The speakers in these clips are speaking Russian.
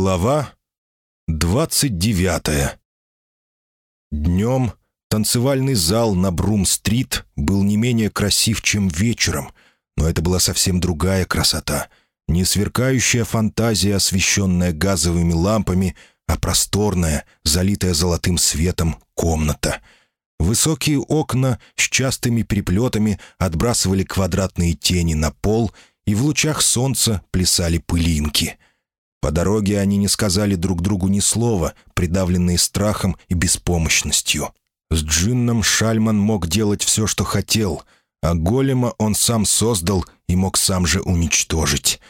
Глава двадцать девятая. Днем танцевальный зал на Брум-стрит был не менее красив, чем вечером, но это была совсем другая красота. Не сверкающая фантазия, освещенная газовыми лампами, а просторная, залитая золотым светом комната. Высокие окна с частыми переплетами отбрасывали квадратные тени на пол, и в лучах солнца плясали пылинки — по дороге они не сказали друг другу ни слова, придавленные страхом и беспомощностью. С Джинном Шальман мог делать все, что хотел, а голема он сам создал и мог сам же уничтожить.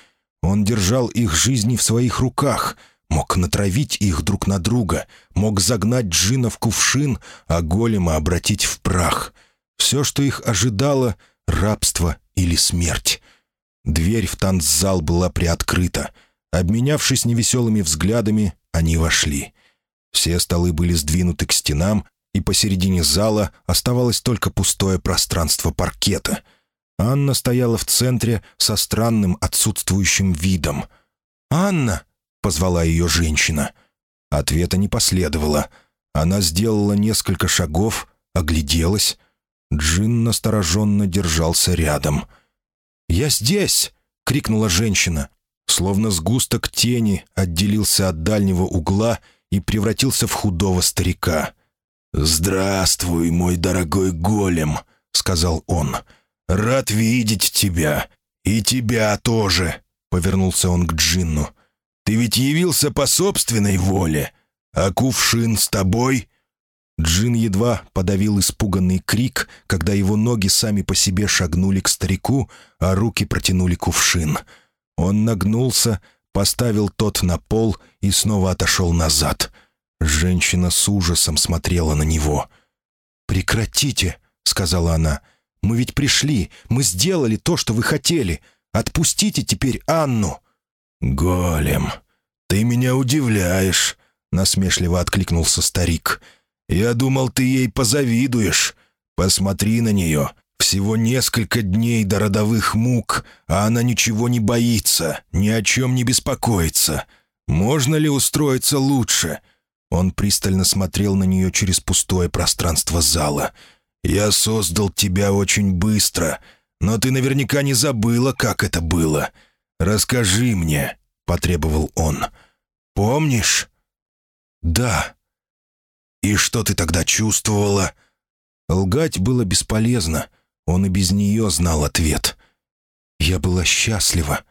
Он держал их жизни в своих руках, мог натравить их друг на друга, мог загнать Джина в кувшин, а голема обратить в прах. Все, что их ожидало — рабство или смерть. Дверь в танцзал была приоткрыта — Обменявшись невеселыми взглядами, они вошли. Все столы были сдвинуты к стенам, и посередине зала оставалось только пустое пространство паркета. Анна стояла в центре со странным отсутствующим видом. «Анна!» — позвала ее женщина. Ответа не последовало. Она сделала несколько шагов, огляделась. Джин настороженно держался рядом. «Я здесь!» — крикнула женщина словно сгусток тени отделился от дальнего угла и превратился в худого старика. «Здравствуй, мой дорогой голем», — сказал он. «Рад видеть тебя. И тебя тоже», — повернулся он к Джинну. «Ты ведь явился по собственной воле, а кувшин с тобой?» Джин едва подавил испуганный крик, когда его ноги сами по себе шагнули к старику, а руки протянули кувшин — он нагнулся, поставил тот на пол и снова отошел назад. Женщина с ужасом смотрела на него. «Прекратите», — сказала она. «Мы ведь пришли, мы сделали то, что вы хотели. Отпустите теперь Анну». «Голем, ты меня удивляешь», — насмешливо откликнулся старик. «Я думал, ты ей позавидуешь. Посмотри на нее. Всего несколько дней до родовых мук, а она ничего не боится, ни о чем не беспокоится. Можно ли устроиться лучше?» Он пристально смотрел на нее через пустое пространство зала. «Я создал тебя очень быстро, но ты наверняка не забыла, как это было. Расскажи мне», — потребовал он. «Помнишь?» «Да». «И что ты тогда чувствовала?» Лгать было бесполезно. Он и без нее знал ответ. «Я была счастлива».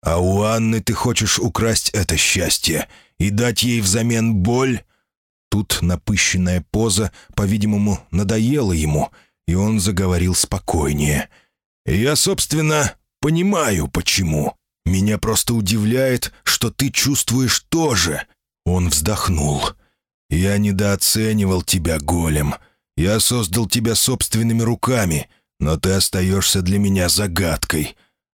«А у Анны ты хочешь украсть это счастье и дать ей взамен боль?» Тут напыщенная поза, по-видимому, надоела ему, и он заговорил спокойнее. «Я, собственно, понимаю, почему. Меня просто удивляет, что ты чувствуешь тоже». Он вздохнул. «Я недооценивал тебя, голем. Я создал тебя собственными руками, но ты остаешься для меня загадкой».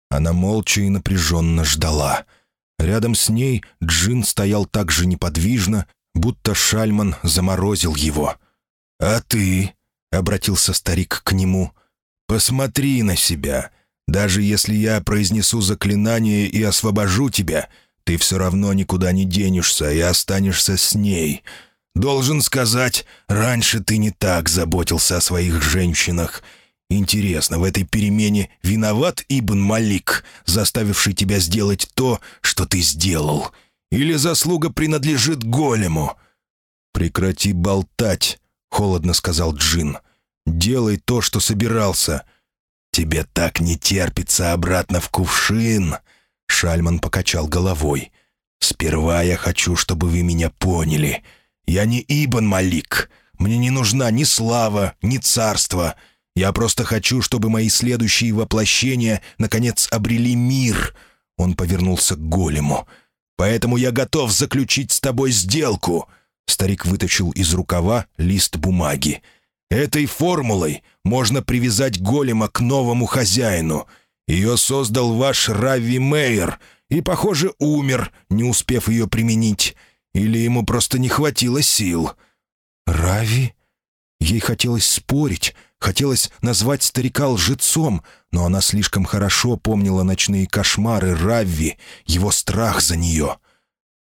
Она молча и напряженно ждала. Рядом с ней Джин стоял так же неподвижно, будто Шальман заморозил его. «А ты?» — обратился старик к нему. «Посмотри на себя. Даже если я произнесу заклинание и освобожу тебя, ты все равно никуда не денешься и останешься с ней. Должен сказать, раньше ты не так заботился о своих женщинах. Интересно, в этой перемене виноват Ибн Малик, заставивший тебя сделать то, что ты сделал? Или заслуга принадлежит голему?» «Прекрати болтать», — холодно сказал Джин. «Делай то, что собирался». «Тебе так не терпится обратно в кувшин», — Шальман покачал головой. «Сперва я хочу, чтобы вы меня поняли». Я не Ибн Малик. Мне не нужна ни слава, ни царство. Я просто хочу, чтобы мои следующие воплощения наконец обрели мир». Он повернулся к голему. «Поэтому я готов заключить с тобой сделку». Старик вытащил из рукава лист бумаги. «Этой формулой можно привязать голема к новому хозяину. Ее создал ваш Рави Мейер и, похоже, умер, не успев ее применить. Или ему просто не хватило сил? «Рави?» Ей хотелось спорить, хотелось назвать старика лжецом, но она слишком хорошо помнила ночные кошмары Равви, его страх за нее.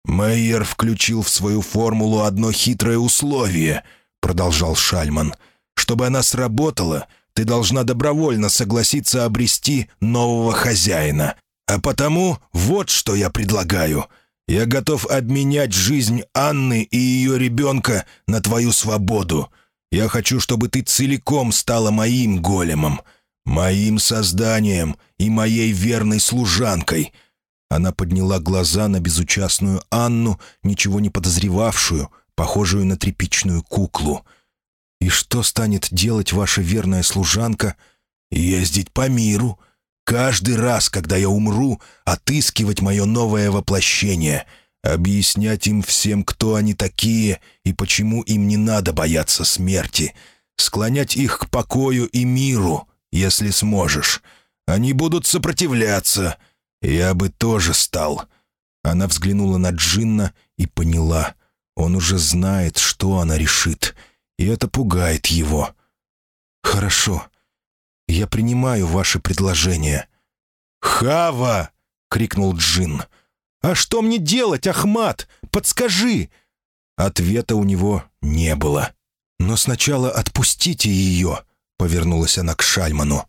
«Мейер включил в свою формулу одно хитрое условие», — продолжал Шальман. «Чтобы она сработала, ты должна добровольно согласиться обрести нового хозяина. А потому вот что я предлагаю. Я готов обменять жизнь Анны и ее ребенка на твою свободу. Я хочу, чтобы ты целиком стала моим големом, моим созданием и моей верной служанкой». Она подняла глаза на безучастную Анну, ничего не подозревавшую, похожую на тряпичную куклу. «И что станет делать ваша верная служанка?» «Ездить по миру. Каждый раз, когда я умру, отыскивать мое новое воплощение, объяснять им всем, кто они такие и почему им не надо бояться смерти, склонять их к покою и миру, если сможешь. Они будут сопротивляться. Я бы тоже стал». Она взглянула на Джинна и поняла. Он уже знает, что она решит, и это пугает его. «Хорошо. Я принимаю ваше предложение». «Хава!» — крикнул Джин. «А что мне делать, Ахмат? Подскажи!» Ответа у него не было. «Но сначала отпустите ее», — повернулась она к Шальману.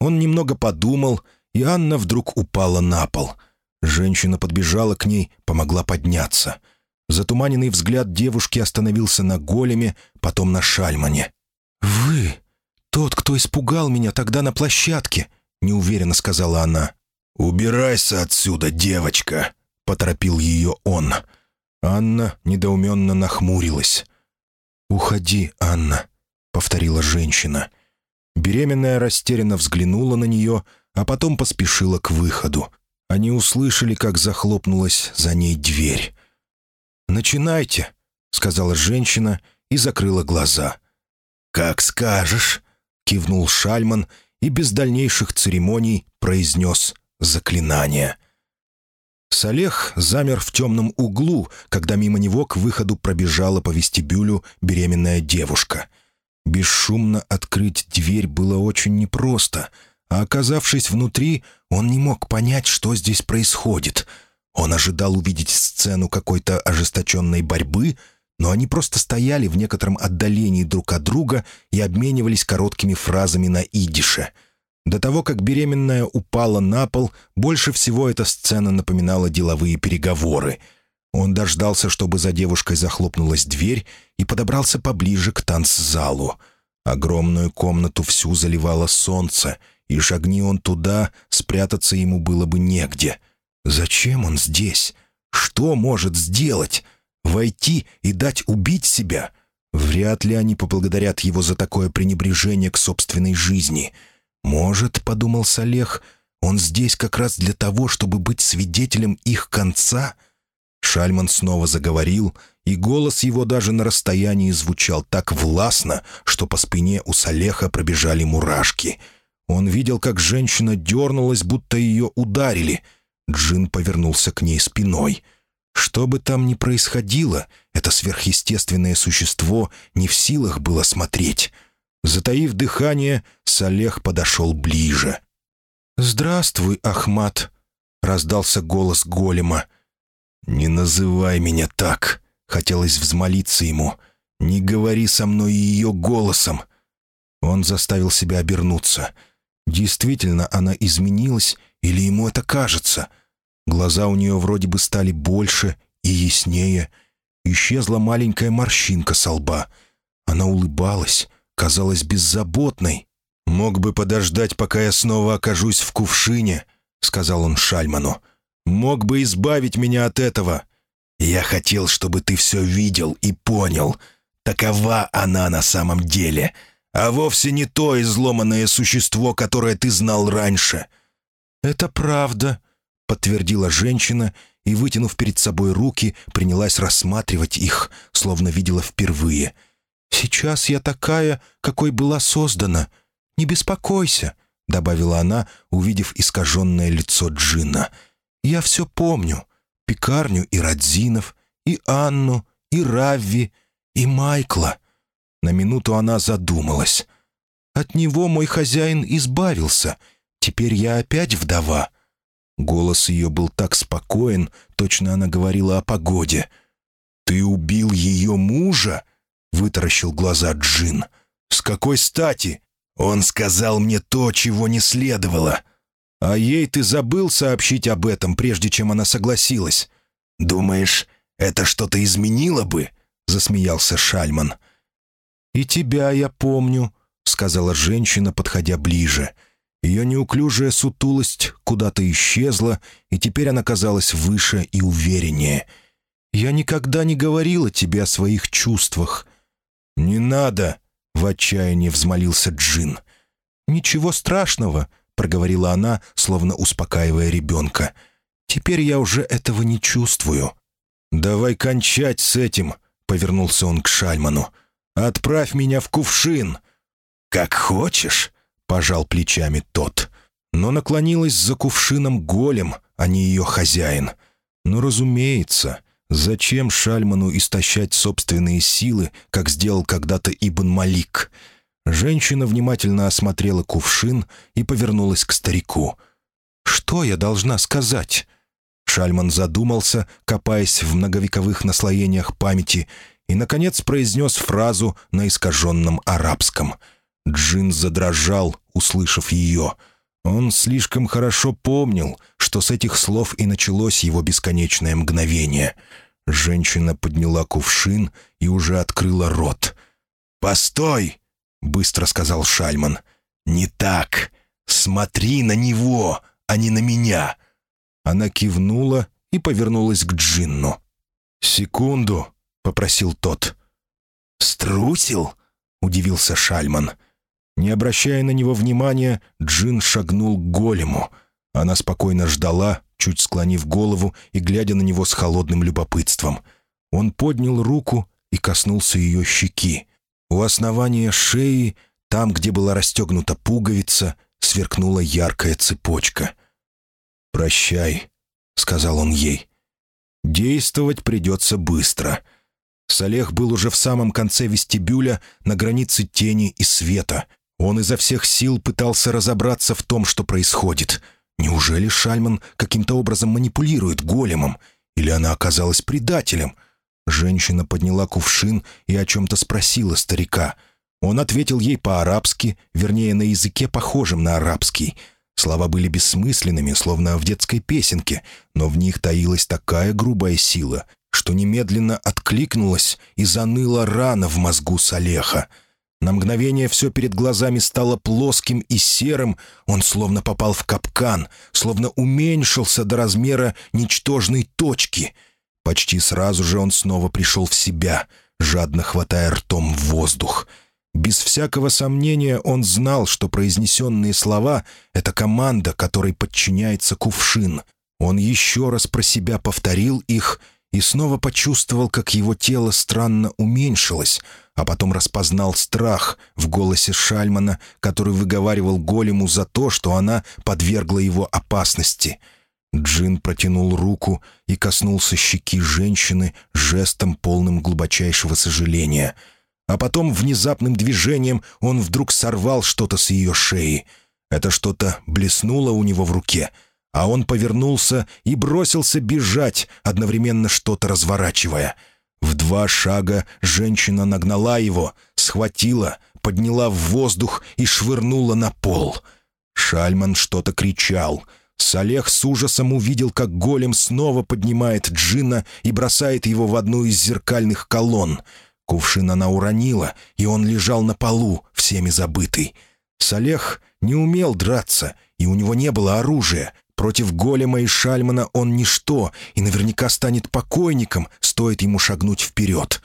Он немного подумал, и Анна вдруг упала на пол. Женщина подбежала к ней, помогла подняться. Затуманенный взгляд девушки остановился на големе, потом на Шальмане. «Вы тот, кто испугал меня тогда на площадке», — неуверенно сказала она. «Убирайся отсюда, девочка», — поторопил ее он. Анна недоуменно нахмурилась. «Уходи, Анна», — повторила женщина. Беременная растерянно взглянула на нее, а потом поспешила к выходу. Они услышали, как захлопнулась за ней дверь. «Начинайте», — сказала женщина и закрыла глаза. «Как скажешь», — кивнул Шальман и без дальнейших церемоний произнес заклинание. Салех замер в темном углу, когда мимо него к выходу пробежала по вестибюлю беременная девушка. Бесшумно открыть дверь было очень непросто, а оказавшись внутри, он не мог понять, что здесь происходит. Он ожидал увидеть сцену какой-то ожесточенной борьбы — но они просто стояли в некотором отдалении друг от друга и обменивались короткими фразами на идише. До того, как беременная упала на пол, больше всего эта сцена напоминала деловые переговоры. Он дождался, чтобы за девушкой захлопнулась дверь, и подобрался поближе к танцзалу. Огромную комнату всю заливало солнце, и шагни он туда, спрятаться ему было бы негде. Зачем он здесь? Что может сделать? Войти и дать убить себя? Вряд ли они поблагодарят его за такое пренебрежение к собственной жизни. Может, — подумал Салех, — он здесь как раз для того, чтобы быть свидетелем их конца? Шальман снова заговорил, и голос его даже на расстоянии звучал так властно, что по спине у Салеха пробежали мурашки. Он видел, как женщина дернулась, будто ее ударили. Джин повернулся к ней спиной — что бы там ни происходило, это сверхъестественное существо не в силах было смотреть. Затаив дыхание, Салех подошел ближе. «Здравствуй, Ахмат», — раздался голос голема. «Не называй меня так», — хотелось взмолиться ему. «Не говори со мной ее голосом». Он заставил себя обернуться. Действительно, она изменилась, или ему это кажется — Глаза у нее вроде бы стали больше и яснее. Исчезла маленькая морщинка со лба. Она улыбалась, казалась беззаботной. «Мог бы подождать, пока я снова окажусь в кувшине», — сказал он Шальману. «Мог бы избавить меня от этого. Я хотел, чтобы ты все видел и понял. Такова она на самом деле, а вовсе не то изломанное существо, которое ты знал раньше». «Это правда», подтвердила женщина и, вытянув перед собой руки, принялась рассматривать их, словно видела впервые. «Сейчас я такая, какой была создана. Не беспокойся», — добавила она, увидев искаженное лицо Джина. «Я все помню. Пекарню и Радзинов, и Анну, и Равви, и Майкла». На минуту она задумалась. «От него мой хозяин избавился. Теперь я опять вдова». Голос ее был так спокоен, точно она говорила о погоде. «Ты убил ее мужа?» — вытаращил глаза Джин. «С какой стати? Он сказал мне то, чего не следовало. А ей ты забыл сообщить об этом, прежде чем она согласилась. Думаешь, это что-то изменило бы?» — засмеялся Шальман. «И тебя я помню», — сказала женщина, подходя ближе. Ее неуклюжая сутулость куда-то исчезла, и теперь она казалась выше и увереннее. «Я никогда не говорила тебе о своих чувствах». «Не надо!» — в отчаянии взмолился Джин. «Ничего страшного», — проговорила она, словно успокаивая ребенка. «Теперь я уже этого не чувствую». «Давай кончать с этим», — повернулся он к Шальману. «Отправь меня в кувшин». «Как хочешь», — пожал плечами тот. Но наклонилась за кувшином голем, а не ее хозяин. «Ну, разумеется». Зачем Шальману истощать собственные силы, как сделал когда-то Ибн Малик? Женщина внимательно осмотрела кувшин и повернулась к старику. «Что я должна сказать?» Шальман задумался, копаясь в многовековых наслоениях памяти, и, наконец, произнес фразу на искаженном арабском. Джин задрожал, услышав ее. Он слишком хорошо помнил, что с этих слов и началось его бесконечное мгновение. Женщина подняла кувшин и уже открыла рот. «Постой!» — быстро сказал Шальман. «Не так! Смотри на него, а не на меня!» Она кивнула и повернулась к Джинну. «Секунду», — попросил тот. «Струсил?» — удивился Шальман. Не обращая на него внимания, Джин шагнул к голему. Она спокойно ждала, чуть склонив голову и глядя на него с холодным любопытством. Он поднял руку и коснулся ее щеки. У основания шеи, там, где была расстегнута пуговица, сверкнула яркая цепочка. «Прощай», — сказал он ей. «Действовать придется быстро». Салех был уже в самом конце вестибюля, на границе тени и света. Он изо всех сил пытался разобраться в том, что происходит. Неужели Шальман каким-то образом манипулирует големом? Или она оказалась предателем? Женщина подняла кувшин и о чем-то спросила старика. Он ответил ей по-арабски, вернее, на языке, похожем на арабский — Слова были бессмысленными, словно в детской песенке, но в них таилась такая грубая сила, что немедленно откликнулась и заныла рана в мозгу Салеха. На мгновение все перед глазами стало плоским и серым, он словно попал в капкан, словно уменьшился до размера ничтожной точки. Почти сразу же он снова пришел в себя, жадно хватая ртом в воздух — без всякого сомнения он знал, что произнесенные слова — это команда, которой подчиняется кувшин. Он еще раз про себя повторил их и снова почувствовал, как его тело странно уменьшилось, а потом распознал страх в голосе Шальмана, который выговаривал голему за то, что она подвергла его опасности. Джин протянул руку и коснулся щеки женщины жестом, полным глубочайшего сожаления — а потом внезапным движением он вдруг сорвал что-то с ее шеи. Это что-то блеснуло у него в руке, а он повернулся и бросился бежать, одновременно что-то разворачивая. В два шага женщина нагнала его, схватила, подняла в воздух и швырнула на пол. Шальман что-то кричал — Салех с ужасом увидел, как голем снова поднимает Джина и бросает его в одну из зеркальных колонн. Кувшин она уронила, и он лежал на полу, всеми забытый. Салех не умел драться, и у него не было оружия. Против голема и шальмана он ничто, и наверняка станет покойником, стоит ему шагнуть вперед.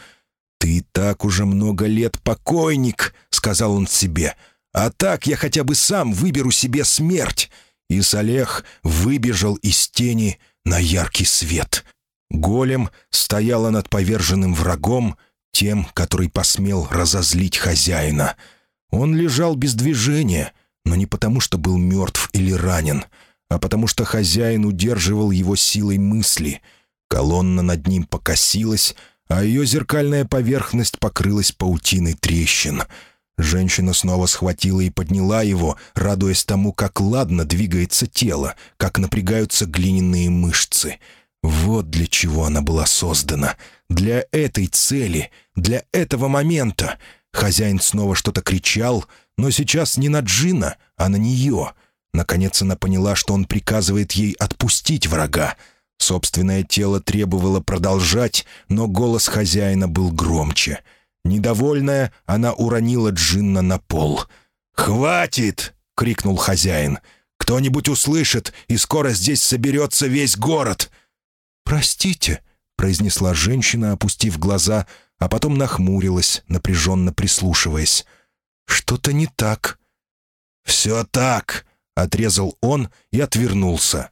«Ты так уже много лет покойник», — сказал он себе. «А так я хотя бы сам выберу себе смерть». И Салех выбежал из тени на яркий свет. Голем стояла над поверженным врагом, тем, который посмел разозлить хозяина. Он лежал без движения, но не потому, что был мертв или ранен, а потому что хозяин удерживал его силой мысли. Колонна над ним покосилась, а ее зеркальная поверхность покрылась паутиной трещин. Женщина снова схватила и подняла его, радуясь тому, как ладно двигается тело, как напрягаются глиняные мышцы. Вот для чего она была создана. Для этой цели, для этого момента. Хозяин снова что-то кричал, но сейчас не на Джина, а на нее. Наконец она поняла, что он приказывает ей отпустить врага. Собственное тело требовало продолжать, но голос хозяина был громче — Недовольная, она уронила Джинна на пол. «Хватит!» — крикнул хозяин. «Кто-нибудь услышит, и скоро здесь соберется весь город!» «Простите», — произнесла женщина, опустив глаза, а потом нахмурилась, напряженно прислушиваясь. «Что-то не так». «Все так», — отрезал он и отвернулся.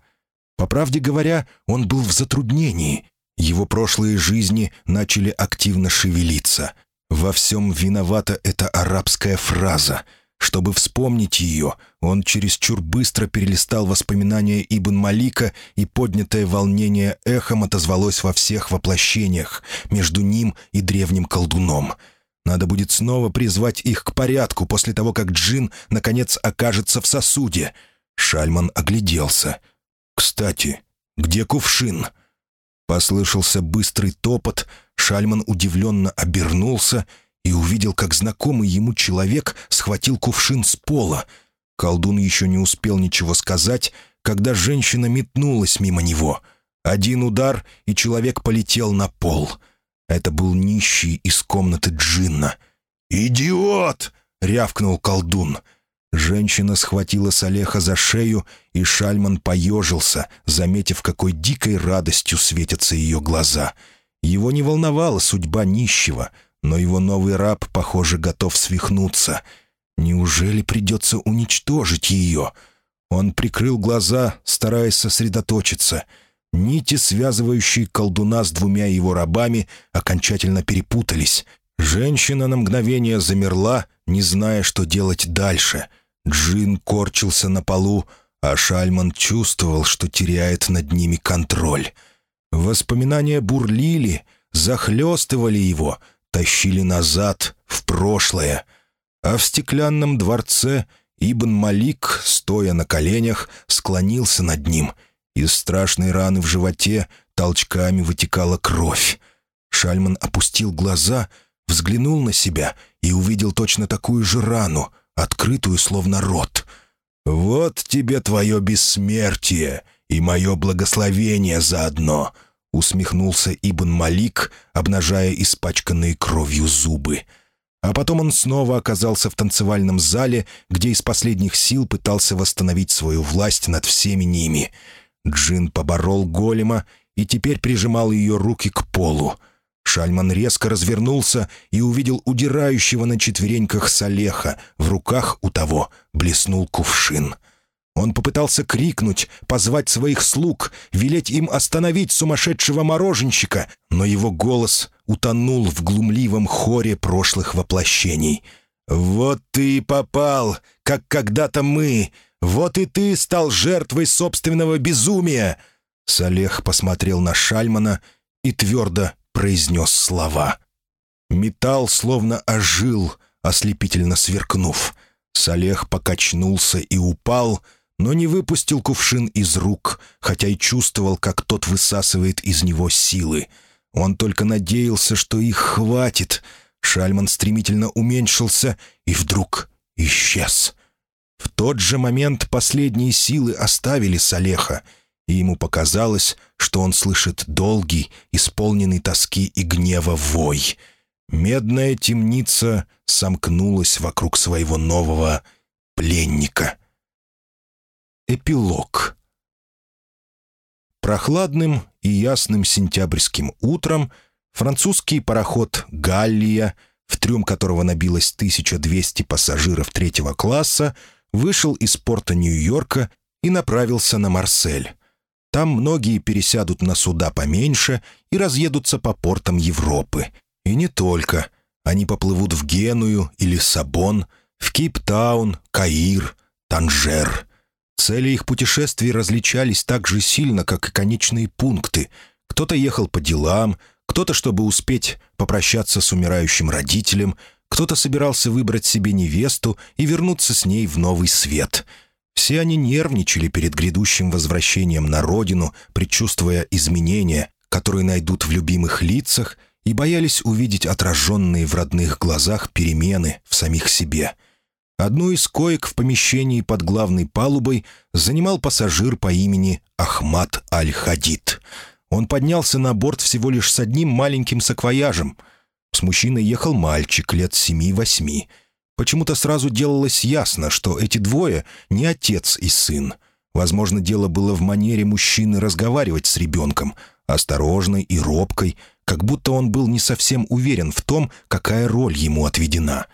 По правде говоря, он был в затруднении. Его прошлые жизни начали активно шевелиться — во всем виновата эта арабская фраза. Чтобы вспомнить ее, он чересчур быстро перелистал воспоминания Ибн Малика, и поднятое волнение эхом отозвалось во всех воплощениях между ним и древним колдуном. Надо будет снова призвать их к порядку после того, как джин, наконец, окажется в сосуде. Шальман огляделся. «Кстати, где кувшин?» Послышался быстрый топот — Шальман удивленно обернулся и увидел, как знакомый ему человек схватил кувшин с пола. Колдун еще не успел ничего сказать, когда женщина метнулась мимо него. Один удар, и человек полетел на пол. Это был нищий из комнаты Джинна. «Идиот!» — рявкнул колдун. Женщина схватила Салеха за шею, и Шальман поежился, заметив, какой дикой радостью светятся ее глаза — его не волновала судьба нищего, но его новый раб, похоже, готов свихнуться. Неужели придется уничтожить ее? Он прикрыл глаза, стараясь сосредоточиться. Нити, связывающие колдуна с двумя его рабами, окончательно перепутались. Женщина на мгновение замерла, не зная, что делать дальше. Джин корчился на полу, а Шальман чувствовал, что теряет над ними контроль. Воспоминания бурлили, захлестывали его, тащили назад, в прошлое. А в стеклянном дворце Ибн Малик, стоя на коленях, склонился над ним. Из страшной раны в животе толчками вытекала кровь. Шальман опустил глаза, взглянул на себя и увидел точно такую же рану, открытую словно рот. «Вот тебе твое бессмертие и мое благословение заодно», усмехнулся Ибн Малик, обнажая испачканные кровью зубы. А потом он снова оказался в танцевальном зале, где из последних сил пытался восстановить свою власть над всеми ними. Джин поборол голема и теперь прижимал ее руки к полу. Шальман резко развернулся и увидел удирающего на четвереньках Салеха. В руках у того блеснул кувшин — он попытался крикнуть, позвать своих слуг, велеть им остановить сумасшедшего мороженщика, но его голос утонул в глумливом хоре прошлых воплощений. «Вот ты и попал, как когда-то мы! Вот и ты стал жертвой собственного безумия!» Салех посмотрел на Шальмана и твердо произнес слова. Металл словно ожил, ослепительно сверкнув. Салех покачнулся и упал — но не выпустил кувшин из рук, хотя и чувствовал, как тот высасывает из него силы. Он только надеялся, что их хватит. Шальман стремительно уменьшился и вдруг исчез. В тот же момент последние силы оставили Салеха, и ему показалось, что он слышит долгий, исполненный тоски и гнева вой. Медная темница сомкнулась вокруг своего нового пленника — Эпилог. Прохладным и ясным сентябрьским утром французский пароход «Галлия», в трюм которого набилось 1200 пассажиров третьего класса, вышел из порта Нью-Йорка и направился на Марсель. Там многие пересядут на суда поменьше и разъедутся по портам Европы. И не только. Они поплывут в Геную или Сабон, в Кейптаун, Каир, Танжер — Цели их путешествий различались так же сильно, как и конечные пункты. Кто-то ехал по делам, кто-то, чтобы успеть попрощаться с умирающим родителем, кто-то собирался выбрать себе невесту и вернуться с ней в новый свет. Все они нервничали перед грядущим возвращением на родину, предчувствуя изменения, которые найдут в любимых лицах, и боялись увидеть отраженные в родных глазах перемены в самих себе. Одну из коек в помещении под главной палубой занимал пассажир по имени Ахмад Аль-Хадид. Он поднялся на борт всего лишь с одним маленьким саквояжем. С мужчиной ехал мальчик лет семи-восьми. Почему-то сразу делалось ясно, что эти двое — не отец и сын. Возможно, дело было в манере мужчины разговаривать с ребенком, осторожной и робкой — как будто он был не совсем уверен в том, какая роль ему отведена.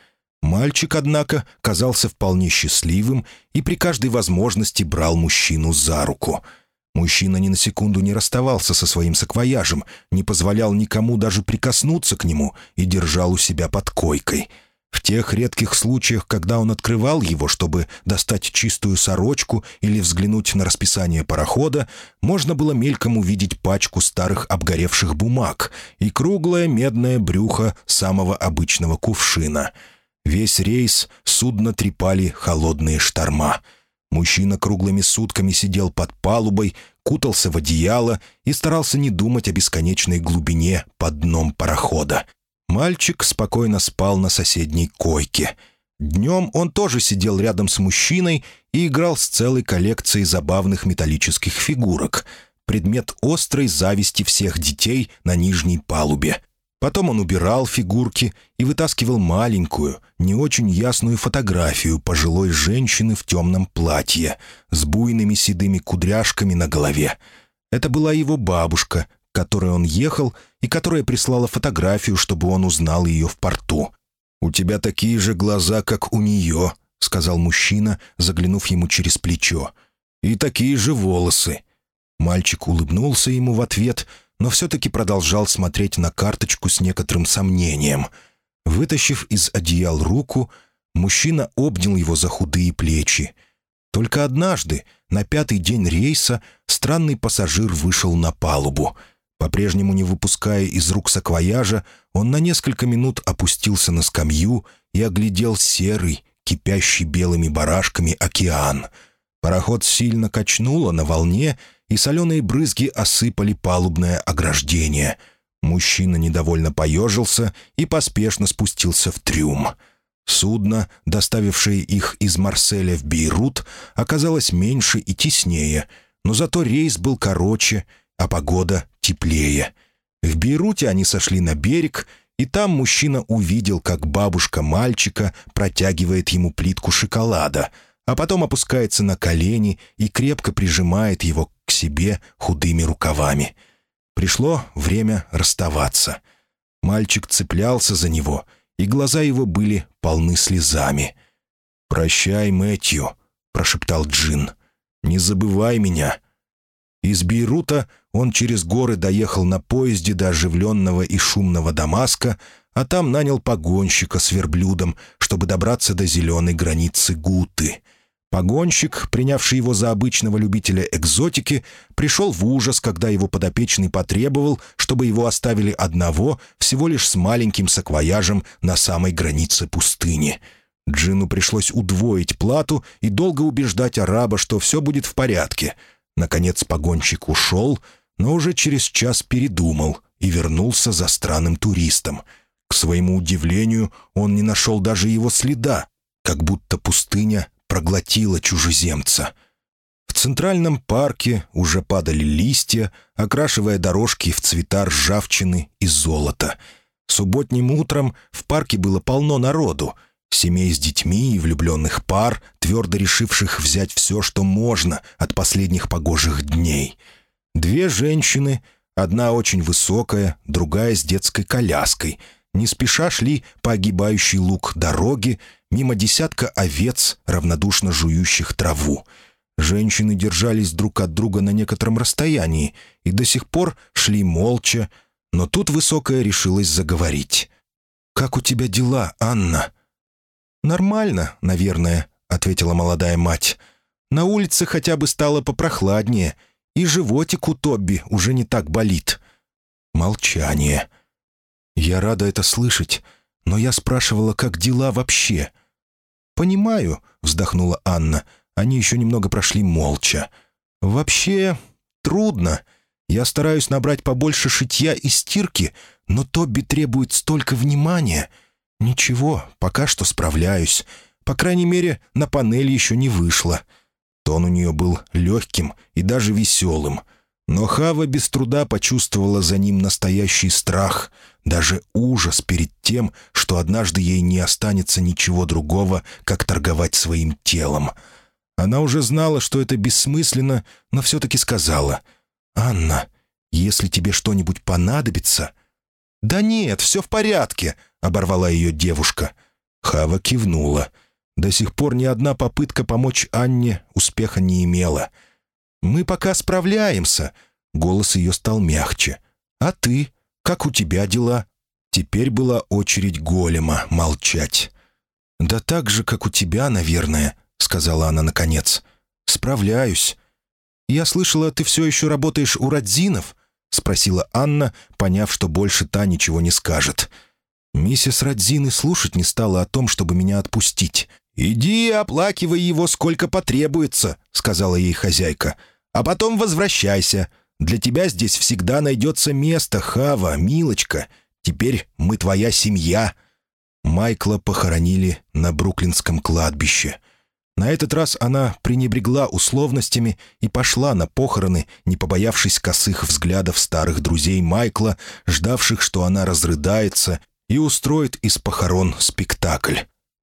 Мальчик, однако, казался вполне счастливым и при каждой возможности брал мужчину за руку. Мужчина ни на секунду не расставался со своим саквояжем, не позволял никому даже прикоснуться к нему и держал у себя под койкой — в тех редких случаях, когда он открывал его, чтобы достать чистую сорочку или взглянуть на расписание парохода, можно было мельком увидеть пачку старых обгоревших бумаг и круглое медное брюхо самого обычного кувшина. Весь рейс судно трепали холодные шторма. Мужчина круглыми сутками сидел под палубой, кутался в одеяло и старался не думать о бесконечной глубине под дном парохода — Мальчик спокойно спал на соседней койке. Днем он тоже сидел рядом с мужчиной и играл с целой коллекцией забавных металлических фигурок, предмет острой зависти всех детей на нижней палубе. Потом он убирал фигурки и вытаскивал маленькую, не очень ясную фотографию пожилой женщины в темном платье с буйными седыми кудряшками на голове. Это была его бабушка, к которой он ехал, и которая прислала фотографию, чтобы он узнал ее в порту. «У тебя такие же глаза, как у нее», — сказал мужчина, заглянув ему через плечо. «И такие же волосы». Мальчик улыбнулся ему в ответ, но все-таки продолжал смотреть на карточку с некоторым сомнением. Вытащив из одеял руку, мужчина обнял его за худые плечи. Только однажды, на пятый день рейса, странный пассажир вышел на палубу — по-прежнему не выпуская из рук саквояжа, он на несколько минут опустился на скамью и оглядел серый, кипящий белыми барашками океан. Пароход сильно качнуло на волне, и соленые брызги осыпали палубное ограждение. Мужчина недовольно поежился и поспешно спустился в трюм. Судно, доставившее их из Марселя в Бейрут, оказалось меньше и теснее, но зато рейс был короче — а погода теплее. В Бейруте они сошли на берег, и там мужчина увидел, как бабушка мальчика протягивает ему плитку шоколада, а потом опускается на колени и крепко прижимает его к себе худыми рукавами. Пришло время расставаться. Мальчик цеплялся за него, и глаза его были полны слезами. «Прощай, Мэтью», — прошептал Джин. «Не забывай меня». Из Бейрута он через горы доехал на поезде до оживленного и шумного Дамаска, а там нанял погонщика с верблюдом, чтобы добраться до зеленой границы Гуты. Погонщик, принявший его за обычного любителя экзотики, пришел в ужас, когда его подопечный потребовал, чтобы его оставили одного, всего лишь с маленьким саквояжем на самой границе пустыни. Джину пришлось удвоить плату и долго убеждать араба, что все будет в порядке. Наконец погонщик ушел — но уже через час передумал и вернулся за странным туристом. К своему удивлению, он не нашел даже его следа, как будто пустыня проглотила чужеземца. В центральном парке уже падали листья, окрашивая дорожки в цвета ржавчины и золота. Субботним утром в парке было полно народу — Семей с детьми и влюбленных пар, твердо решивших взять все, что можно от последних погожих дней — Две женщины, одна очень высокая, другая с детской коляской, не спеша шли по огибающей луг дороги мимо десятка овец, равнодушно жующих траву. Женщины держались друг от друга на некотором расстоянии и до сих пор шли молча, но тут Высокая решилась заговорить. «Как у тебя дела, Анна?» «Нормально, наверное», — ответила молодая мать. «На улице хотя бы стало попрохладнее, и животик у Тобби уже не так болит». Молчание. «Я рада это слышать, но я спрашивала, как дела вообще». «Понимаю», — вздохнула Анна. Они еще немного прошли молча. «Вообще трудно. Я стараюсь набрать побольше шитья и стирки, но Тоби требует столько внимания. Ничего, пока что справляюсь. По крайней мере, на панель еще не вышло». Тон у нее был легким и даже веселым. Но Хава без труда почувствовала за ним настоящий страх, даже ужас перед тем, что однажды ей не останется ничего другого, как торговать своим телом. Она уже знала, что это бессмысленно, но все-таки сказала, «Анна, если тебе что-нибудь понадобится...» «Да нет, все в порядке», — оборвала ее девушка. Хава кивнула. До сих пор ни одна попытка помочь Анне успеха не имела. «Мы пока справляемся», — голос ее стал мягче. «А ты? Как у тебя дела?» Теперь была очередь голема молчать. «Да так же, как у тебя, наверное», — сказала она наконец. «Справляюсь». «Я слышала, ты все еще работаешь у Радзинов?» — спросила Анна, поняв, что больше та ничего не скажет. Миссис Радзин слушать не стала о том, чтобы меня отпустить. «Иди оплакивай его сколько потребуется», — сказала ей хозяйка. «А потом возвращайся. Для тебя здесь всегда найдется место, Хава, милочка. Теперь мы твоя семья». Майкла похоронили на Бруклинском кладбище. На этот раз она пренебрегла условностями и пошла на похороны, не побоявшись косых взглядов старых друзей Майкла, ждавших, что она разрыдается и устроит из похорон спектакль.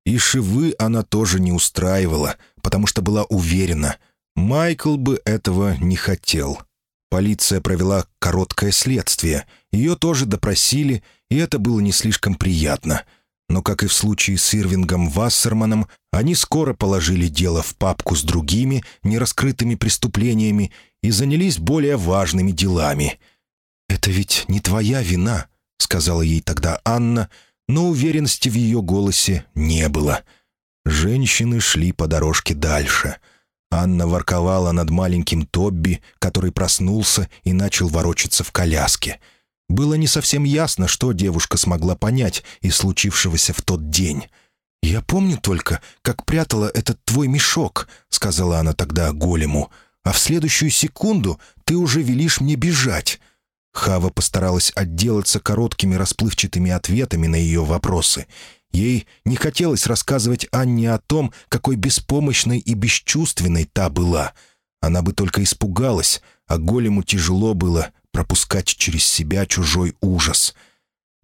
И шивы она тоже не устраивала, потому что была уверена, Майкл бы этого не хотел. Полиция провела короткое следствие, ее тоже допросили, и это было не слишком приятно. Но, как и в случае с Ирвингом Вассерманом, они скоро положили дело в папку с другими нераскрытыми преступлениями и занялись более важными делами. «Это ведь не твоя вина», — сказала ей тогда Анна, — но уверенности в ее голосе не было. Женщины шли по дорожке дальше. Анна ворковала над маленьким Тобби, который проснулся и начал ворочаться в коляске. Было не совсем ясно, что девушка смогла понять из случившегося в тот день. «Я помню только, как прятала этот твой мешок», — сказала она тогда голему, «а в следующую секунду ты уже велишь мне бежать. Хава постаралась отделаться короткими расплывчатыми ответами на ее вопросы. Ей не хотелось рассказывать Анне о том, какой беспомощной и бесчувственной та была. Она бы только испугалась, а голему тяжело было пропускать через себя чужой ужас.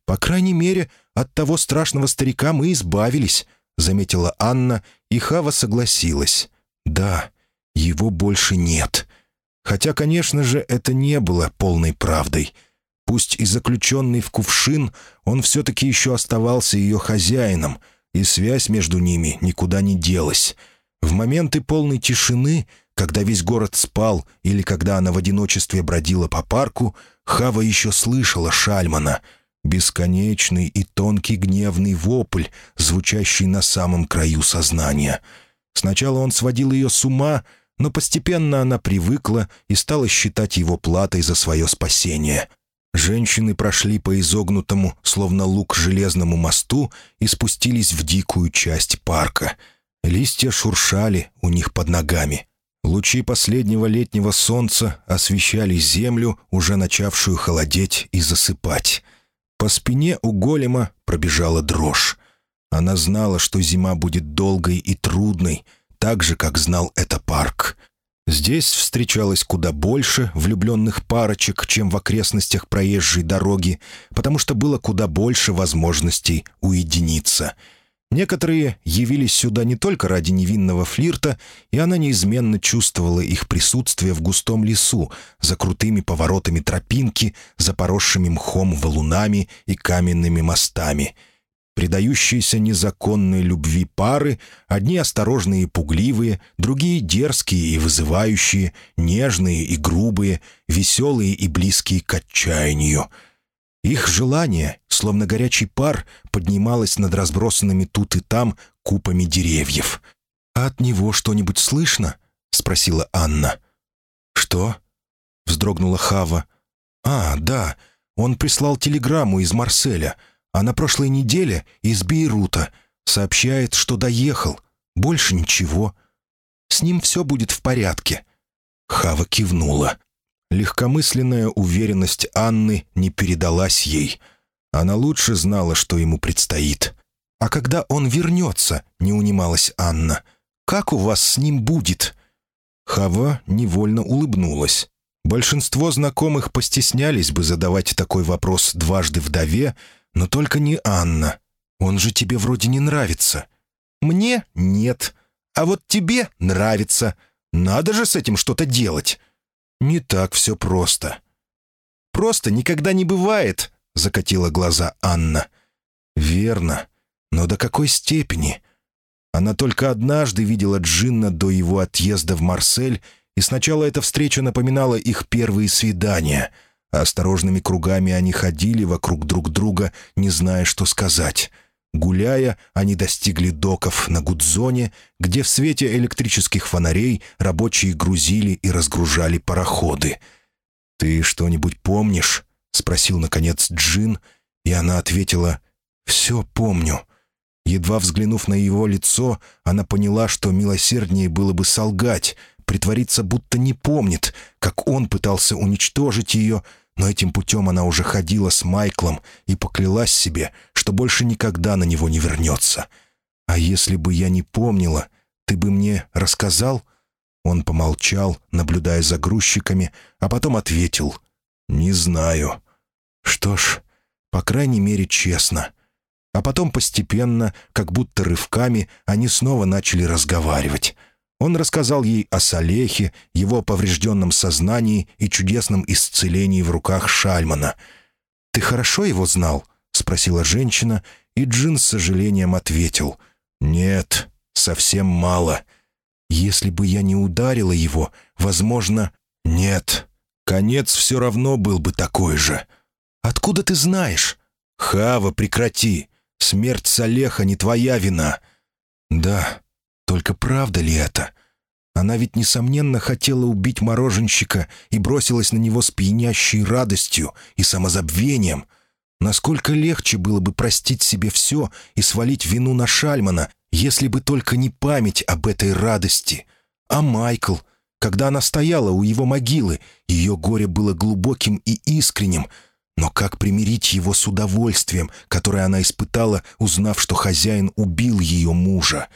«По крайней мере, от того страшного старика мы избавились», — заметила Анна, и Хава согласилась. «Да, его больше нет». Хотя, конечно же, это не было полной правдой. Пусть и заключенный в кувшин, он все-таки еще оставался ее хозяином, и связь между ними никуда не делась. В моменты полной тишины, когда весь город спал или когда она в одиночестве бродила по парку, Хава еще слышала Шальмана — Бесконечный и тонкий гневный вопль, звучащий на самом краю сознания. Сначала он сводил ее с ума, но постепенно она привыкла и стала считать его платой за свое спасение. Женщины прошли по изогнутому, словно лук, железному мосту и спустились в дикую часть парка. Листья шуршали у них под ногами. Лучи последнего летнего солнца освещали землю, уже начавшую холодеть и засыпать. По спине у голема пробежала дрожь. Она знала, что зима будет долгой и трудной — так же, как знал это парк. Здесь встречалось куда больше влюбленных парочек, чем в окрестностях проезжей дороги, потому что было куда больше возможностей уединиться. Некоторые явились сюда не только ради невинного флирта, и она неизменно чувствовала их присутствие в густом лесу, за крутыми поворотами тропинки, за поросшими мхом валунами и каменными мостами — предающиеся незаконной любви пары, одни осторожные и пугливые, другие дерзкие и вызывающие, нежные и грубые, веселые и близкие к отчаянию. Их желание, словно горячий пар, поднималось над разбросанными тут и там купами деревьев. «А от него что-нибудь слышно?» — спросила Анна. «Что?» — вздрогнула Хава. «А, да, он прислал телеграмму из Марселя». А на прошлой неделе из Бейрута. Сообщает, что доехал. Больше ничего. С ним все будет в порядке». Хава кивнула. Легкомысленная уверенность Анны не передалась ей. Она лучше знала, что ему предстоит. «А когда он вернется?» — не унималась Анна. «Как у вас с ним будет?» Хава невольно улыбнулась. Большинство знакомых постеснялись бы задавать такой вопрос дважды вдове, но только не Анна. «Он же тебе вроде не нравится». «Мне — нет. А вот тебе нравится. Надо же с этим что-то делать». «Не так все просто». «Просто никогда не бывает», — закатила глаза Анна. «Верно. Но до какой степени?» Она только однажды видела Джинна до его отъезда в Марсель, и сначала эта встреча напоминала их первые свидания. Осторожными кругами они ходили вокруг друг друга, не зная, что сказать. Гуляя, они достигли доков на Гудзоне, где в свете электрических фонарей рабочие грузили и разгружали пароходы. «Ты что-нибудь помнишь?» — спросил, наконец, Джин, и она ответила «Все помню». Едва взглянув на его лицо, она поняла, что милосерднее было бы солгать, притвориться, будто не помнит, как он пытался уничтожить ее, но этим путем она уже ходила с Майклом и поклялась себе, что больше никогда на него не вернется. «А если бы я не помнила, ты бы мне рассказал?» Он помолчал, наблюдая за грузчиками, а потом ответил «Не знаю». «Что ж, по крайней мере, честно». А потом постепенно, как будто рывками, они снова начали разговаривать. Он рассказал ей о Салехе, его поврежденном сознании и чудесном исцелении в руках Шальмана. «Ты хорошо его знал?» — спросила женщина, и Джин с сожалением ответил. «Нет, совсем мало. Если бы я не ударила его, возможно...» «Нет, конец все равно был бы такой же». «Откуда ты знаешь?» «Хава, прекрати. Смерть Салеха не твоя вина». «Да, только правда ли это? Она ведь, несомненно, хотела убить мороженщика и бросилась на него с пьянящей радостью и самозабвением. Насколько легче было бы простить себе все и свалить вину на Шальмана, если бы только не память об этой радости. А Майкл, когда она стояла у его могилы, ее горе было глубоким и искренним — но как примирить его с удовольствием, которое она испытала, узнав, что хозяин убил ее мужа?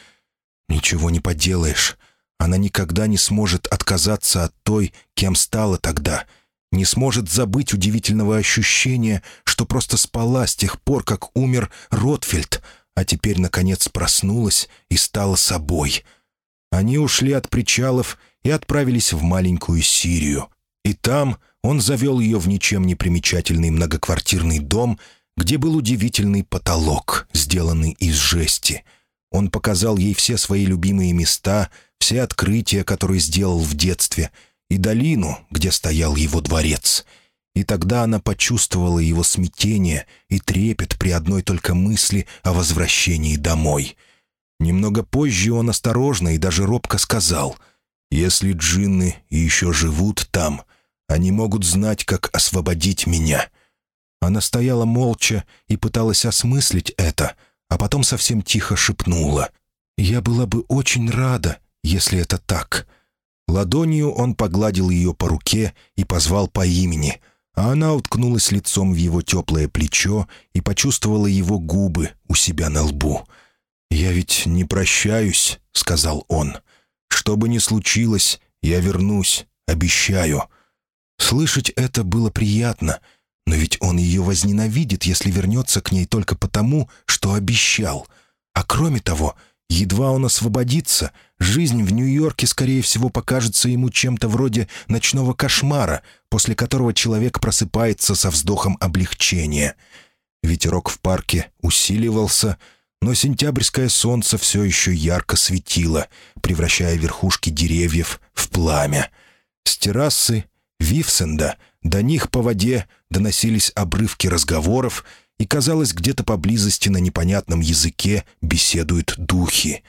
Ничего не поделаешь. Она никогда не сможет отказаться от той, кем стала тогда. Не сможет забыть удивительного ощущения, что просто спала с тех пор, как умер Ротфельд, а теперь, наконец, проснулась и стала собой. Они ушли от причалов и отправились в маленькую Сирию. И там он завел ее в ничем не примечательный многоквартирный дом, где был удивительный потолок, сделанный из жести. Он показал ей все свои любимые места, все открытия, которые сделал в детстве, и долину, где стоял его дворец. И тогда она почувствовала его смятение и трепет при одной только мысли о возвращении домой. Немного позже он осторожно и даже робко сказал, «Если джинны еще живут там, они могут знать, как освободить меня». Она стояла молча и пыталась осмыслить это, а потом совсем тихо шепнула. «Я была бы очень рада, если это так». Ладонью он погладил ее по руке и позвал по имени, а она уткнулась лицом в его теплое плечо и почувствовала его губы у себя на лбу. «Я ведь не прощаюсь», — сказал он. «Что бы ни случилось, я вернусь, обещаю». Слышать это было приятно, но ведь он ее возненавидит, если вернется к ней только потому, что обещал. А кроме того, едва он освободится, жизнь в Нью-Йорке, скорее всего, покажется ему чем-то вроде ночного кошмара, после которого человек просыпается со вздохом облегчения. Ветерок в парке усиливался, но сентябрьское солнце все еще ярко светило, превращая верхушки деревьев в пламя. С террасы Вивсенда, до них по воде доносились обрывки разговоров, и, казалось, где-то поблизости на непонятном языке беседуют духи.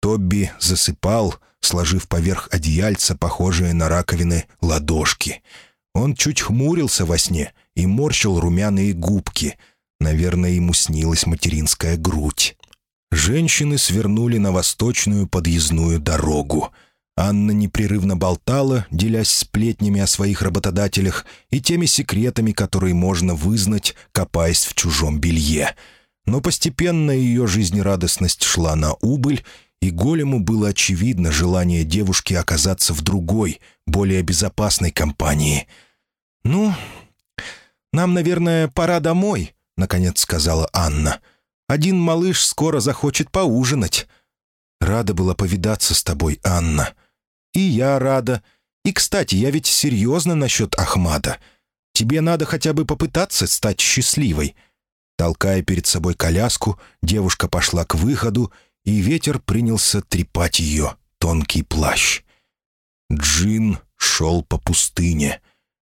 Тобби засыпал, сложив поверх одеяльца, похожие на раковины, ладошки. Он чуть хмурился во сне и морщил румяные губки. Наверное, ему снилась материнская грудь. Женщины свернули на восточную подъездную дорогу. Анна непрерывно болтала, делясь сплетнями о своих работодателях и теми секретами, которые можно вызнать, копаясь в чужом белье. Но постепенно ее жизнерадостность шла на убыль, и Голему было очевидно желание девушки оказаться в другой, более безопасной компании. «Ну, нам, наверное, пора домой», — наконец сказала Анна. «Один малыш скоро захочет поужинать». «Рада была повидаться с тобой, Анна». «И я рада. И, кстати, я ведь серьезно насчет Ахмада. Тебе надо хотя бы попытаться стать счастливой». Толкая перед собой коляску, девушка пошла к выходу, и ветер принялся трепать ее тонкий плащ. Джин шел по пустыне.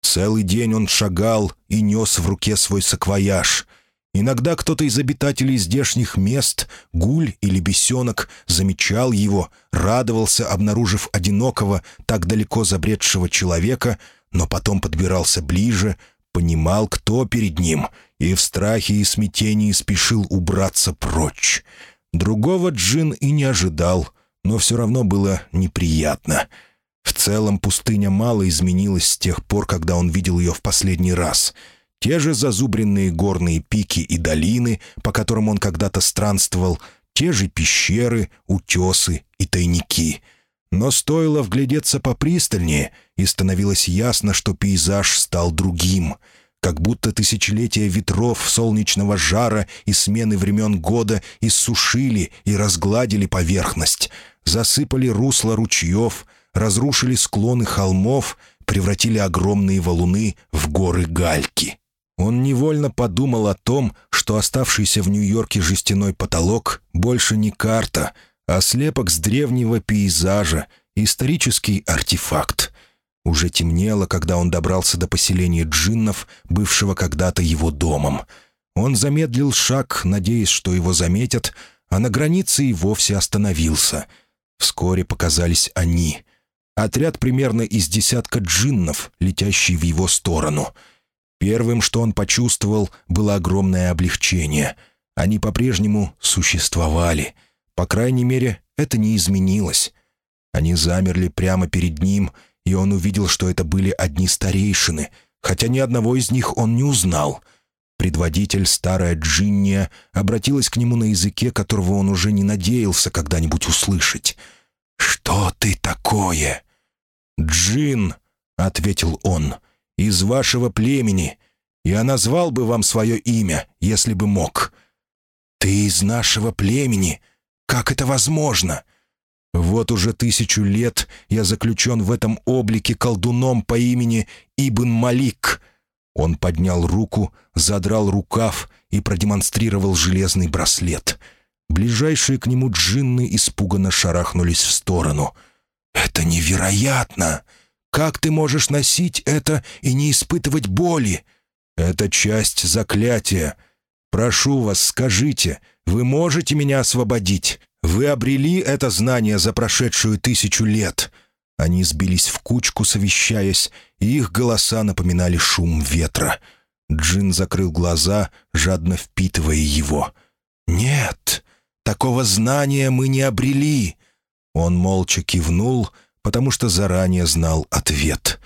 Целый день он шагал и нес в руке свой саквояж. Иногда кто-то из обитателей здешних мест, гуль или бесенок, замечал его, радовался, обнаружив одинокого, так далеко забредшего человека, но потом подбирался ближе, понимал, кто перед ним, и в страхе и смятении спешил убраться прочь. Другого Джин и не ожидал, но все равно было неприятно — в целом пустыня мало изменилась с тех пор, когда он видел ее в последний раз. Те же зазубренные горные пики и долины, по которым он когда-то странствовал, те же пещеры, утесы и тайники. Но стоило вглядеться попристальнее, и становилось ясно, что пейзаж стал другим — как будто тысячелетия ветров, солнечного жара и смены времен года иссушили и разгладили поверхность, засыпали русло ручьев, разрушили склоны холмов, превратили огромные валуны в горы гальки. Он невольно подумал о том, что оставшийся в Нью-Йорке жестяной потолок больше не карта, а слепок с древнего пейзажа, исторический артефакт. Уже темнело, когда он добрался до поселения джиннов, бывшего когда-то его домом. Он замедлил шаг, надеясь, что его заметят, а на границе и вовсе остановился. Вскоре показались они — Отряд примерно из десятка джиннов, летящий в его сторону. Первым, что он почувствовал, было огромное облегчение. Они по-прежнему существовали. По крайней мере, это не изменилось. Они замерли прямо перед ним, и он увидел, что это были одни старейшины, хотя ни одного из них он не узнал. Предводитель, старая Джинния, обратилась к нему на языке, которого он уже не надеялся когда-нибудь услышать — «Что ты такое?» «Джин», — ответил он, — «из вашего племени. Я назвал бы вам свое имя, если бы мог». «Ты из нашего племени? Как это возможно?» «Вот уже тысячу лет я заключен в этом облике колдуном по имени Ибн Малик». Он поднял руку, задрал рукав и продемонстрировал железный браслет — Ближайшие к нему джинны испуганно шарахнулись в сторону. «Это невероятно! Как ты можешь носить это и не испытывать боли? Это часть заклятия. Прошу вас, скажите, вы можете меня освободить? Вы обрели это знание за прошедшую тысячу лет». Они сбились в кучку, совещаясь, и их голоса напоминали шум ветра. Джин закрыл глаза, жадно впитывая его. «Нет, Такого знания мы не обрели». Он молча кивнул, потому что заранее знал ответ.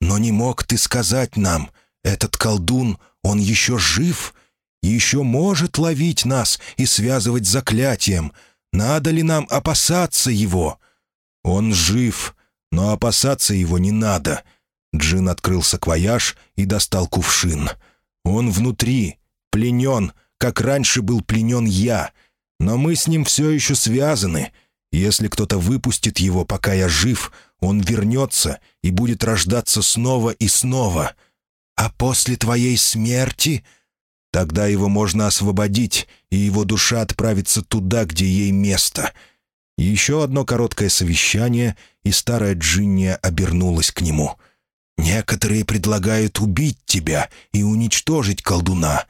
«Но не мог ты сказать нам, этот колдун, он еще жив, еще может ловить нас и связывать заклятием. Надо ли нам опасаться его?» «Он жив, но опасаться его не надо». Джин открыл саквояж и достал кувшин. «Он внутри, пленен, как раньше был пленен я». Но мы с ним все еще связаны. Если кто-то выпустит его, пока я жив, он вернется и будет рождаться снова и снова. А после твоей смерти...» Тогда его можно освободить, и его душа отправится туда, где ей место. Еще одно короткое совещание, и старая Джинния обернулась к нему. «Некоторые предлагают убить тебя и уничтожить колдуна.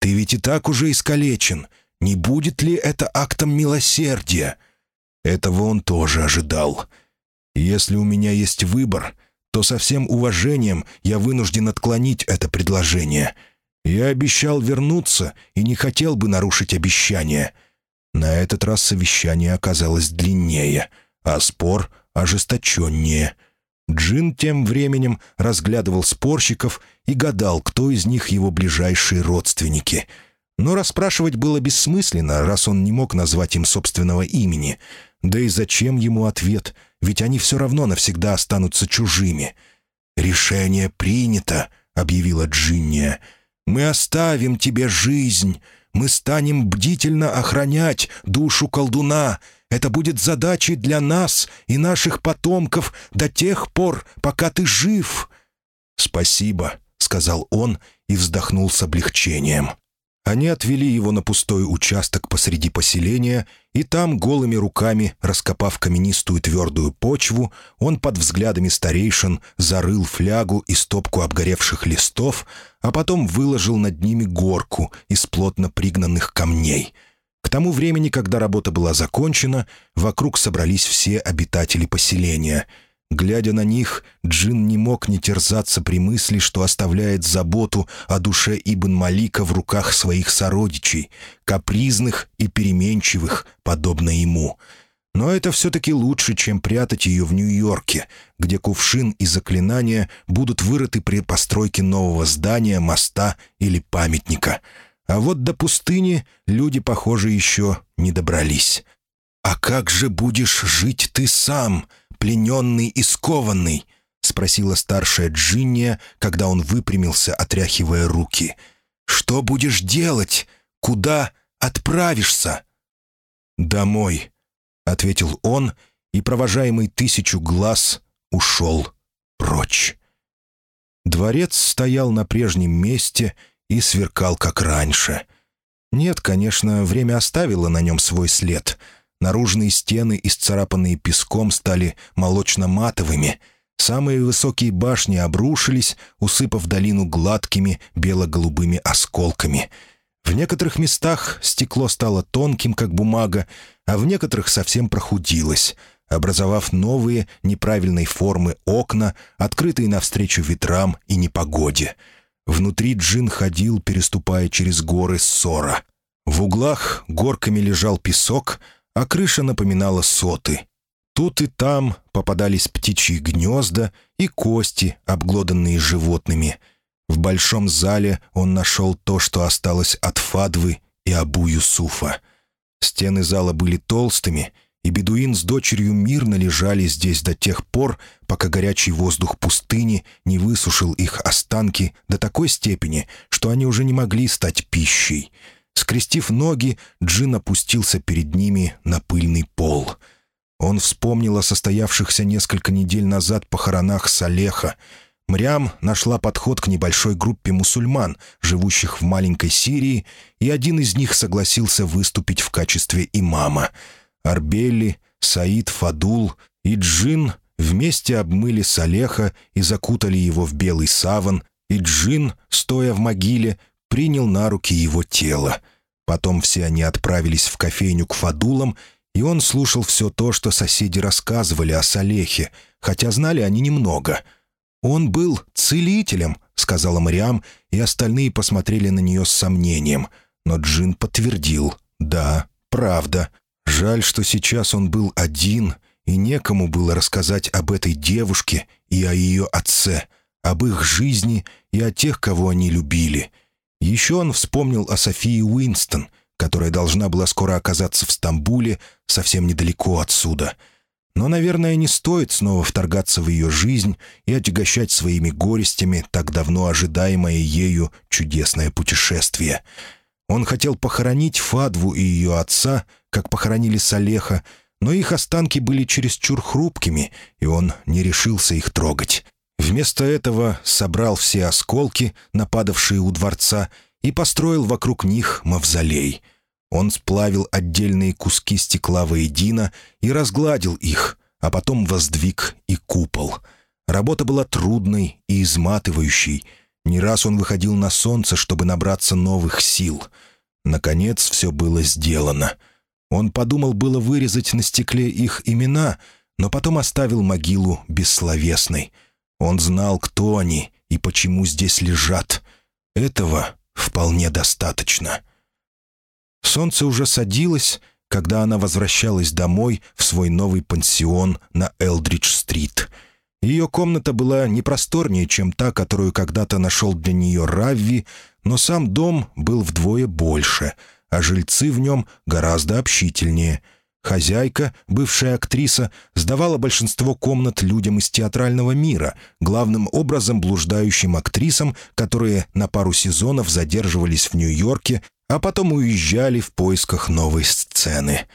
Ты ведь и так уже искалечен. Не будет ли это актом милосердия? Этого он тоже ожидал. Если у меня есть выбор, то со всем уважением я вынужден отклонить это предложение. Я обещал вернуться и не хотел бы нарушить обещание». На этот раз совещание оказалось длиннее, а спор ожесточеннее. Джин тем временем разглядывал спорщиков и гадал, кто из них его ближайшие родственники. Но расспрашивать было бессмысленно, раз он не мог назвать им собственного имени. Да и зачем ему ответ, ведь они все равно навсегда останутся чужими. «Решение принято», — объявила Джинния. «Мы оставим тебе жизнь. Мы станем бдительно охранять душу колдуна. Это будет задачей для нас и наших потомков до тех пор, пока ты жив». «Спасибо», — сказал он и вздохнул с облегчением. Они отвели его на пустой участок посреди поселения, и там, голыми руками, раскопав каменистую твердую почву, он под взглядами старейшин зарыл флягу и стопку обгоревших листов, а потом выложил над ними горку из плотно пригнанных камней. К тому времени, когда работа была закончена, вокруг собрались все обитатели поселения — Глядя на них, Джин не мог не терзаться при мысли, что оставляет заботу о душе Ибн Малика в руках своих сородичей, капризных и переменчивых, подобно ему. Но это все-таки лучше, чем прятать ее в Нью-Йорке, где кувшин и заклинания будут вырыты при постройке нового здания, моста или памятника. А вот до пустыни люди, похоже, еще не добрались. «А как же будешь жить ты сам?» Плененный и скованный?» — спросила старшая Джинния, когда он выпрямился, отряхивая руки. «Что будешь делать? Куда отправишься?» «Домой», — ответил он, и, провожаемый тысячу глаз, ушел прочь. Дворец стоял на прежнем месте и сверкал, как раньше. Нет, конечно, время оставило на нем свой след — Наружные стены, исцарапанные песком, стали молочно-матовыми. Самые высокие башни обрушились, усыпав долину гладкими бело-голубыми осколками. В некоторых местах стекло стало тонким, как бумага, а в некоторых совсем прохудилось, образовав новые неправильной формы окна, открытые навстречу ветрам и непогоде. Внутри Джин ходил, переступая через горы ссора. В углах горками лежал песок — а крыша напоминала соты. Тут и там попадались птичьи гнезда и кости, обглоданные животными. В большом зале он нашел то, что осталось от Фадвы и Абу Юсуфа. Стены зала были толстыми, и бедуин с дочерью мирно лежали здесь до тех пор, пока горячий воздух пустыни не высушил их останки до такой степени, что они уже не могли стать пищей — Скрестив ноги, Джин опустился перед ними на пыльный пол. Он вспомнил о состоявшихся несколько недель назад похоронах Салеха. Мрям нашла подход к небольшой группе мусульман, живущих в маленькой Сирии, и один из них согласился выступить в качестве имама. Арбели, Саид Фадул и Джин вместе обмыли Салеха и закутали его в белый саван, и Джин, стоя в могиле, принял на руки его тело. Потом все они отправились в кофейню к Фадулам, и он слушал все то, что соседи рассказывали о Салехе, хотя знали они немного. «Он был целителем», — сказала Мариам, и остальные посмотрели на нее с сомнением. Но Джин подтвердил «Да, правда. Жаль, что сейчас он был один, и некому было рассказать об этой девушке и о ее отце, об их жизни и о тех, кого они любили». Еще он вспомнил о Софии Уинстон, которая должна была скоро оказаться в Стамбуле, совсем недалеко отсюда. Но, наверное, не стоит снова вторгаться в ее жизнь и отягощать своими горестями так давно ожидаемое ею чудесное путешествие. Он хотел похоронить Фадву и ее отца, как похоронили Салеха, но их останки были чересчур хрупкими, и он не решился их трогать. Вместо этого собрал все осколки, нападавшие у дворца, и построил вокруг них мавзолей. Он сплавил отдельные куски стекла воедино и разгладил их, а потом воздвиг и купол. Работа была трудной и изматывающей. Не раз он выходил на солнце, чтобы набраться новых сил. Наконец все было сделано. Он подумал было вырезать на стекле их имена, но потом оставил могилу бессловесной — он знал, кто они и почему здесь лежат. Этого вполне достаточно. Солнце уже садилось, когда она возвращалась домой в свой новый пансион на Элдридж-стрит. Ее комната была не просторнее, чем та, которую когда-то нашел для нее Равви, но сам дом был вдвое больше, а жильцы в нем гораздо общительнее — Хозяйка, бывшая актриса, сдавала большинство комнат людям из театрального мира, главным образом блуждающим актрисам, которые на пару сезонов задерживались в Нью-Йорке, а потом уезжали в поисках новой сцены.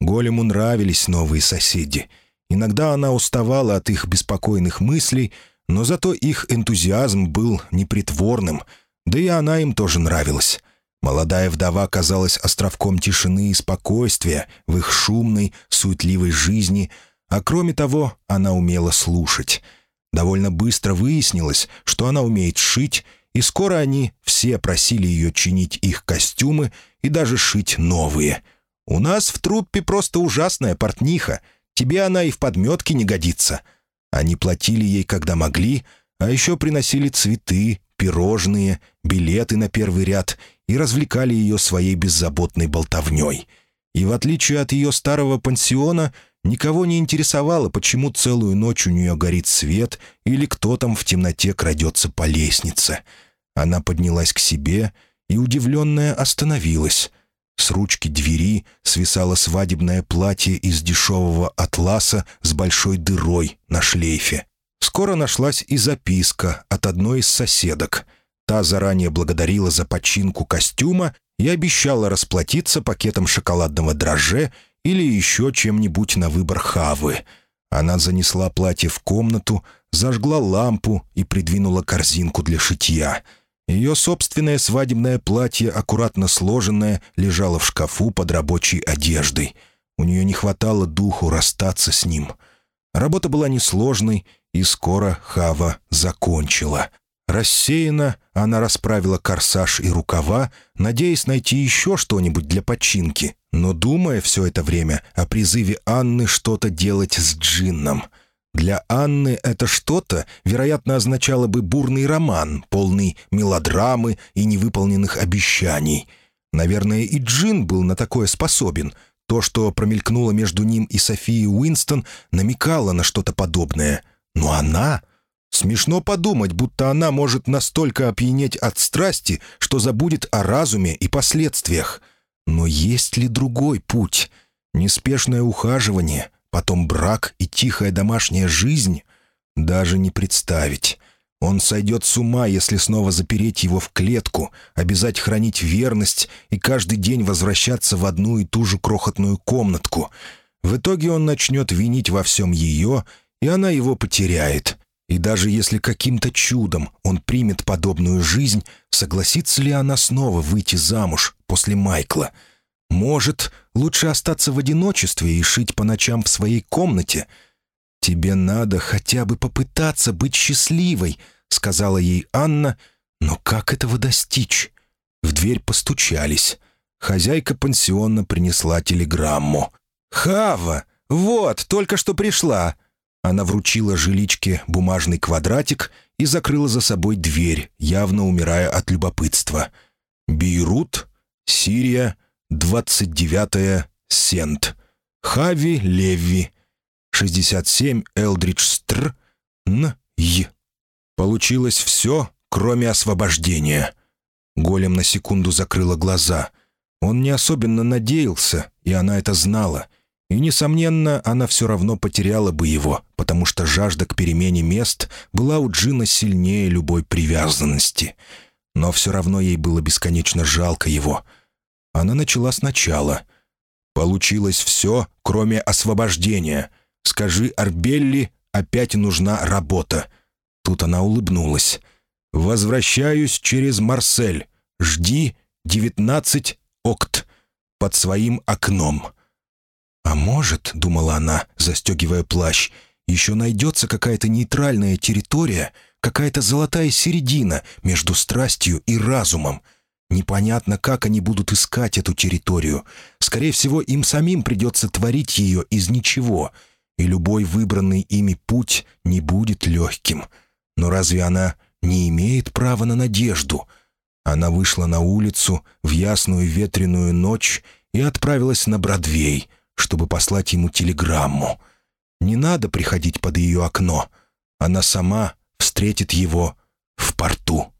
Голему нравились новые соседи. Иногда она уставала от их беспокойных мыслей, но зато их энтузиазм был непритворным, да и она им тоже нравилась. Молодая вдова казалась островком тишины и спокойствия в их шумной, суетливой жизни, а кроме того, она умела слушать. Довольно быстро выяснилось, что она умеет шить, и скоро они все просили ее чинить их костюмы и даже шить новые. «У нас в труппе просто ужасная портниха. Тебе она и в подметке не годится». Они платили ей, когда могли, а еще приносили цветы, пирожные, билеты на первый ряд и развлекали ее своей беззаботной болтовней. И в отличие от ее старого пансиона, никого не интересовало, почему целую ночь у нее горит свет или кто там в темноте крадется по лестнице. Она поднялась к себе и, удивленная, остановилась. С ручки двери свисало свадебное платье из дешевого атласа с большой дырой на шлейфе. Скоро нашлась и записка от одной из соседок. Та заранее благодарила за починку костюма и обещала расплатиться пакетом шоколадного дрожже или еще чем-нибудь на выбор Хавы. Она занесла платье в комнату, зажгла лампу и придвинула корзинку для шитья. Ее собственное свадебное платье, аккуратно сложенное, лежало в шкафу под рабочей одеждой. У нее не хватало духу расстаться с ним. Работа была несложной, и скоро Хава закончила. Рассеянно она расправила корсаж и рукава, надеясь найти еще что-нибудь для починки, но думая все это время о призыве Анны что-то делать с джинном. Для Анны это что-то, вероятно, означало бы бурный роман, полный мелодрамы и невыполненных обещаний. Наверное, и Джин был на такое способен. То, что промелькнуло между ним и Софией Уинстон, намекало на что-то подобное — но она... Смешно подумать, будто она может настолько опьянеть от страсти, что забудет о разуме и последствиях. Но есть ли другой путь? Неспешное ухаживание, потом брак и тихая домашняя жизнь? Даже не представить. Он сойдет с ума, если снова запереть его в клетку, обязать хранить верность и каждый день возвращаться в одну и ту же крохотную комнатку. В итоге он начнет винить во всем ее и она его потеряет. И даже если каким-то чудом он примет подобную жизнь, согласится ли она снова выйти замуж после Майкла? Может, лучше остаться в одиночестве и шить по ночам в своей комнате? «Тебе надо хотя бы попытаться быть счастливой», — сказала ей Анна. «Но как этого достичь?» В дверь постучались. Хозяйка пансиона принесла телеграмму. «Хава! Вот, только что пришла. Она вручила жиличке бумажный квадратик и закрыла за собой дверь, явно умирая от любопытства. «Бейрут, Сирия, 29 Сент. Хави Леви, 67 Элдридж-Стр, Н-Й». Получилось все, кроме освобождения. Голем на секунду закрыла глаза. Он не особенно надеялся, и она это знала — и, несомненно, она все равно потеряла бы его, потому что жажда к перемене мест была у Джина сильнее любой привязанности. Но все равно ей было бесконечно жалко его. Она начала сначала. «Получилось все, кроме освобождения. Скажи Арбелли, опять нужна работа». Тут она улыбнулась. «Возвращаюсь через Марсель. Жди 19 окт под своим окном». «А может, — думала она, застегивая плащ, — еще найдется какая-то нейтральная территория, какая-то золотая середина между страстью и разумом. Непонятно, как они будут искать эту территорию. Скорее всего, им самим придется творить ее из ничего, и любой выбранный ими путь не будет легким. Но разве она не имеет права на надежду?» Она вышла на улицу в ясную ветреную ночь и отправилась на Бродвей, чтобы послать ему телеграмму. Не надо приходить под ее окно. Она сама встретит его в порту.